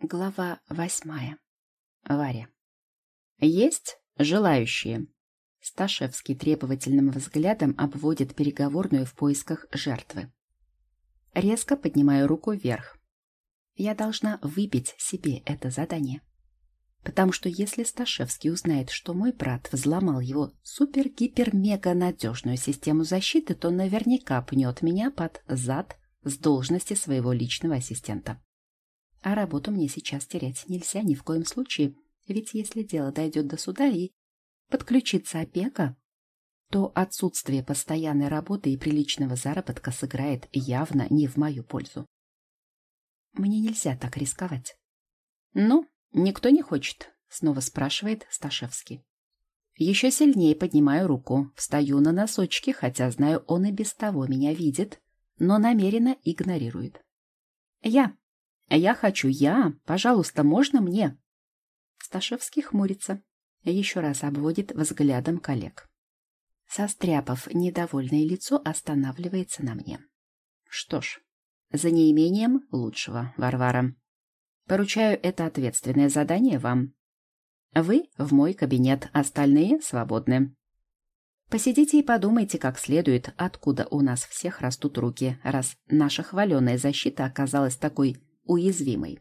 Глава восьмая. Варя. «Есть желающие?» Сташевский требовательным взглядом обводит переговорную в поисках жертвы. Резко поднимаю руку вверх. Я должна выбить себе это задание. Потому что если Сташевский узнает, что мой брат взломал его супер-гипер-мега-надежную систему защиты, то наверняка пнет меня под зад с должности своего личного ассистента. А работу мне сейчас терять нельзя ни в коем случае, ведь если дело дойдет до суда и подключится опека, то отсутствие постоянной работы и приличного заработка сыграет явно не в мою пользу. Мне нельзя так рисковать. Ну, никто не хочет, снова спрашивает Сташевский. Еще сильнее поднимаю руку, встаю на носочки, хотя знаю, он и без того меня видит, но намеренно игнорирует. Я. Я хочу, я. Пожалуйста, можно мне? Сташевский хмурится. Еще раз обводит взглядом коллег. Состряпав недовольное лицо, останавливается на мне. Что ж, за неимением лучшего, Варвара. Поручаю это ответственное задание вам. Вы в мой кабинет, остальные свободны. Посидите и подумайте как следует, откуда у нас всех растут руки, раз наша хваленая защита оказалась такой уязвимой.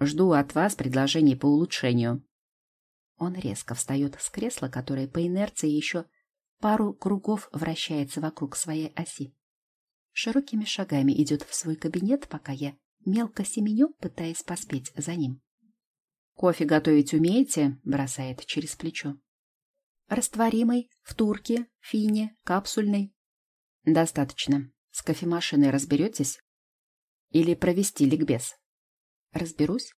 Жду от вас предложений по улучшению. Он резко встает с кресла, которое по инерции еще пару кругов вращается вокруг своей оси широкими шагами идет в свой кабинет, пока я мелко семеню, пытаясь поспеть за ним. «Кофе готовить умеете?» — бросает через плечо. «Растворимый, в турке, фине, капсульный». «Достаточно. С кофемашиной разберетесь? Или провести ликбез?» «Разберусь».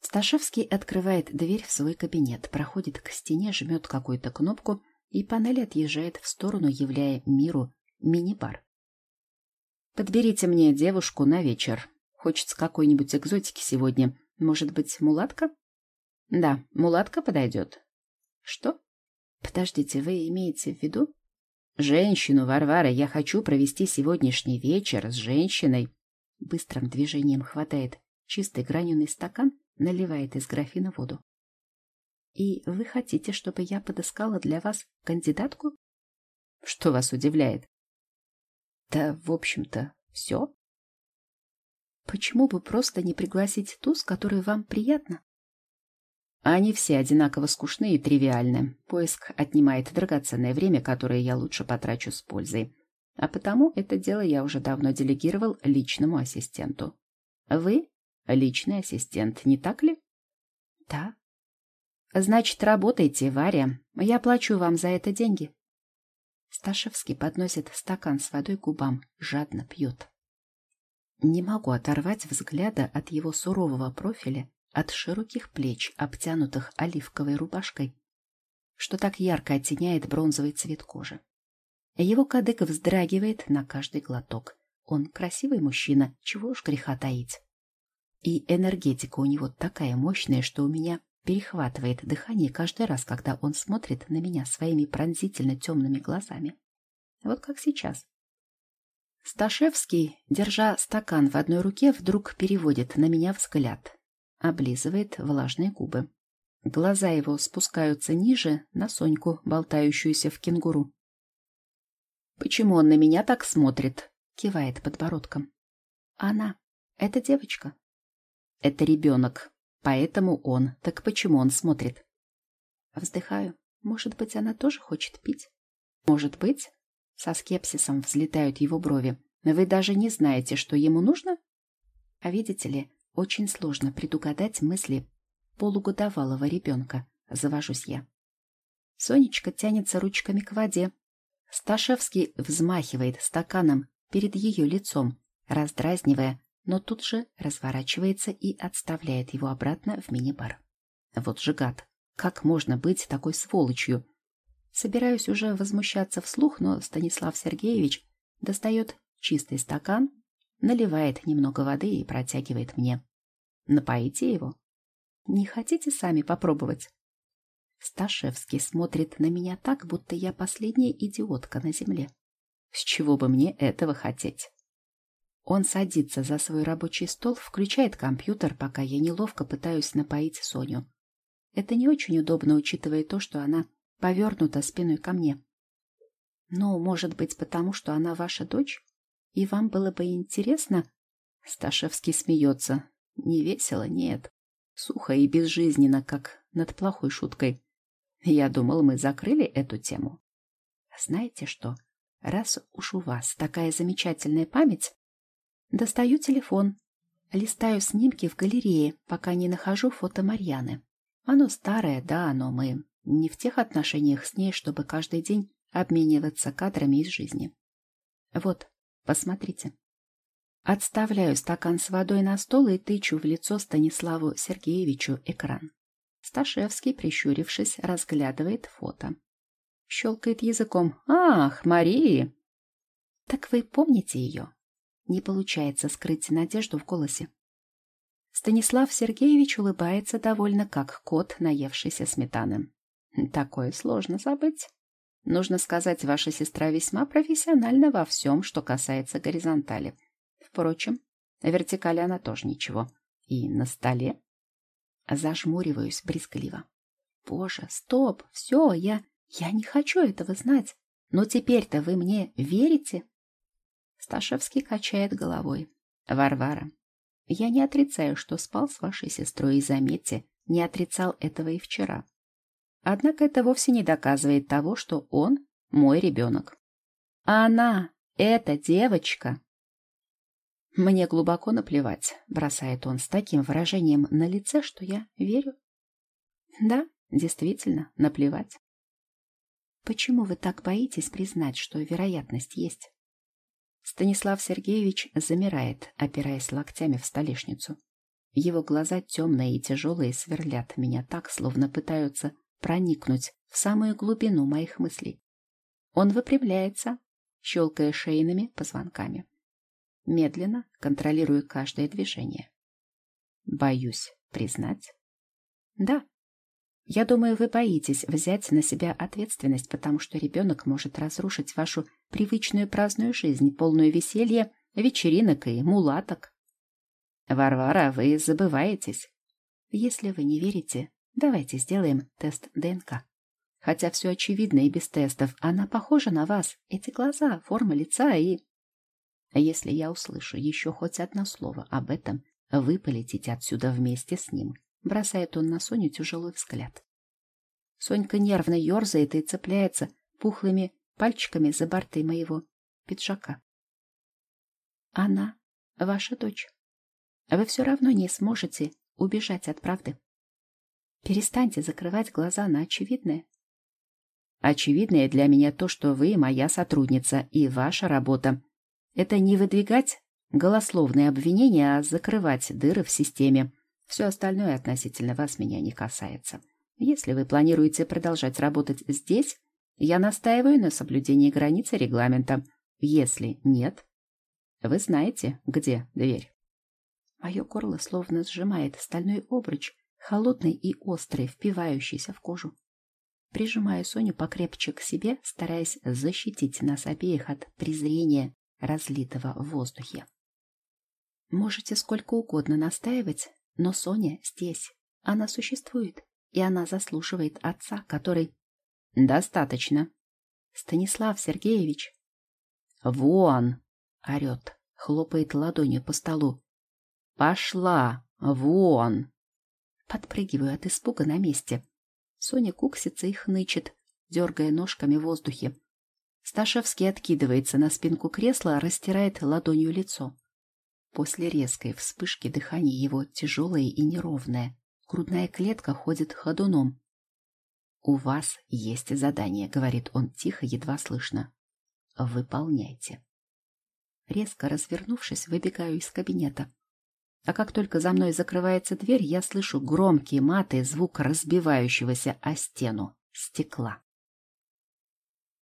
Сташевский открывает дверь в свой кабинет, проходит к стене, жмет какую-то кнопку, и панель отъезжает в сторону, являя миру мини-бар. Подберите мне девушку на вечер. Хочется какой-нибудь экзотики сегодня. Может быть, мулатка? Да, мулатка подойдет. Что? Подождите, вы имеете в виду? Женщину, Варвара, я хочу провести сегодняшний вечер с женщиной. Быстрым движением хватает чистый граненый стакан, наливает из графина воду. И вы хотите, чтобы я подыскала для вас кандидатку? Что вас удивляет? Да, в общем-то, все. Почему бы просто не пригласить ту, с которой вам приятно? Они все одинаково скучны и тривиальны. Поиск отнимает драгоценное время, которое я лучше потрачу с пользой. А потому это дело я уже давно делегировал личному ассистенту. Вы — личный ассистент, не так ли? Да. Значит, работайте, Варя. Я плачу вам за это деньги. Сташевский подносит стакан с водой к губам, жадно пьет. Не могу оторвать взгляда от его сурового профиля, от широких плеч, обтянутых оливковой рубашкой, что так ярко оттеняет бронзовый цвет кожи. Его кадык вздрагивает на каждый глоток. Он красивый мужчина, чего уж греха таить. И энергетика у него такая мощная, что у меня перехватывает дыхание каждый раз, когда он смотрит на меня своими пронзительно темными глазами. Вот как сейчас. Сташевский, держа стакан в одной руке, вдруг переводит на меня взгляд, облизывает влажные губы. Глаза его спускаются ниже, на Соньку, болтающуюся в кенгуру. «Почему он на меня так смотрит?» — кивает подбородком. «Она. Это девочка». «Это ребенок», Поэтому он. Так почему он смотрит? Вздыхаю. Может быть, она тоже хочет пить? Может быть? Со скепсисом взлетают его брови. Вы даже не знаете, что ему нужно? А видите ли, очень сложно предугадать мысли полугодовалого ребенка. Завожусь я. Сонечка тянется ручками к воде. Сташевский взмахивает стаканом перед ее лицом, раздразнивая но тут же разворачивается и отставляет его обратно в мини-бар. Вот же гад! Как можно быть такой сволочью? Собираюсь уже возмущаться вслух, но Станислав Сергеевич достает чистый стакан, наливает немного воды и протягивает мне. Напоите его. Не хотите сами попробовать? Сташевский смотрит на меня так, будто я последняя идиотка на земле. С чего бы мне этого хотеть? Он садится за свой рабочий стол, включает компьютер, пока я неловко пытаюсь напоить Соню. Это не очень удобно, учитывая то, что она повернута спиной ко мне. Ну, может быть, потому что она ваша дочь? И вам было бы интересно? Сташевский смеется. Не весело, нет. Сухо и безжизненно, как над плохой шуткой. Я думал, мы закрыли эту тему. Знаете что? Раз уж у вас такая замечательная память, достаю телефон, листаю снимки в галерее, пока не нахожу фото Марьяны. Оно старое, да, но мы не в тех отношениях с ней, чтобы каждый день обмениваться кадрами из жизни. Вот, посмотрите. Отставляю стакан с водой на стол и тычу в лицо Станиславу Сергеевичу экран. Сташевский, прищурившись, разглядывает фото. Щелкает языком. «Ах, Марии!» «Так вы помните ее?» Не получается скрыть надежду в голосе. Станислав Сергеевич улыбается довольно, как кот, наевшийся сметаны. Такое сложно забыть. Нужно сказать, ваша сестра весьма профессиональна во всем, что касается горизонтали. Впрочем, вертикали она тоже ничего. И на столе Зажмуриваюсь брезгливо. Боже, стоп, все, я... я не хочу этого знать. Но теперь-то вы мне верите? Сташевский качает головой. Варвара, я не отрицаю, что спал с вашей сестрой, и заметьте, не отрицал этого и вчера. Однако это вовсе не доказывает того, что он мой ребенок. А она, эта девочка, «Мне глубоко наплевать», — бросает он с таким выражением на лице, что я верю. «Да, действительно, наплевать». «Почему вы так боитесь признать, что вероятность есть?» Станислав Сергеевич замирает, опираясь локтями в столешницу. Его глаза темные и тяжелые сверлят меня так, словно пытаются проникнуть в самую глубину моих мыслей. Он выпрямляется, щелкая шейными позвонками медленно контролируя каждое движение. Боюсь признать. Да. Я думаю, вы боитесь взять на себя ответственность, потому что ребенок может разрушить вашу привычную праздную жизнь, полную веселья, вечеринок и мулаток. Варвара, вы забываетесь. Если вы не верите, давайте сделаем тест ДНК. Хотя все очевидно и без тестов, она похожа на вас. Эти глаза, форма лица и... А если я услышу еще хоть одно слово об этом, вы полетите отсюда вместе с ним. Бросает он на Соню тяжелый взгляд. Сонька нервно ерзает и цепляется пухлыми пальчиками за борты моего пиджака. Она ваша дочь. Вы все равно не сможете убежать от правды. Перестаньте закрывать глаза на очевидное. Очевидное для меня то, что вы моя сотрудница, и ваша работа это не выдвигать голословные обвинения, а закрывать дыры в системе. Все остальное относительно вас меня не касается. Если вы планируете продолжать работать здесь, я настаиваю на соблюдении границы регламента. Если нет, вы знаете, где дверь. Мое горло словно сжимает стальной обруч, холодный и острый, впивающийся в кожу. Прижимаю Соню покрепче к себе, стараясь защитить нас обеих от презрения разлитого в воздухе. Можете сколько угодно настаивать, но Соня здесь. Она существует, и она заслуживает отца, который... Достаточно. Станислав Сергеевич. Вон! Орет, хлопает ладонью по столу. Пошла! Вон! Подпрыгиваю от испуга на месте. Соня куксится и хнычет, дергая ножками в воздухе. Сташевский откидывается на спинку кресла, растирает ладонью лицо. После резкой вспышки дыхание его тяжелое и неровное. Грудная клетка ходит ходуном. «У вас есть задание», — говорит он тихо, едва слышно. «Выполняйте». Резко развернувшись, выбегаю из кабинета. А как только за мной закрывается дверь, я слышу громкий мат и звук разбивающегося о стену стекла.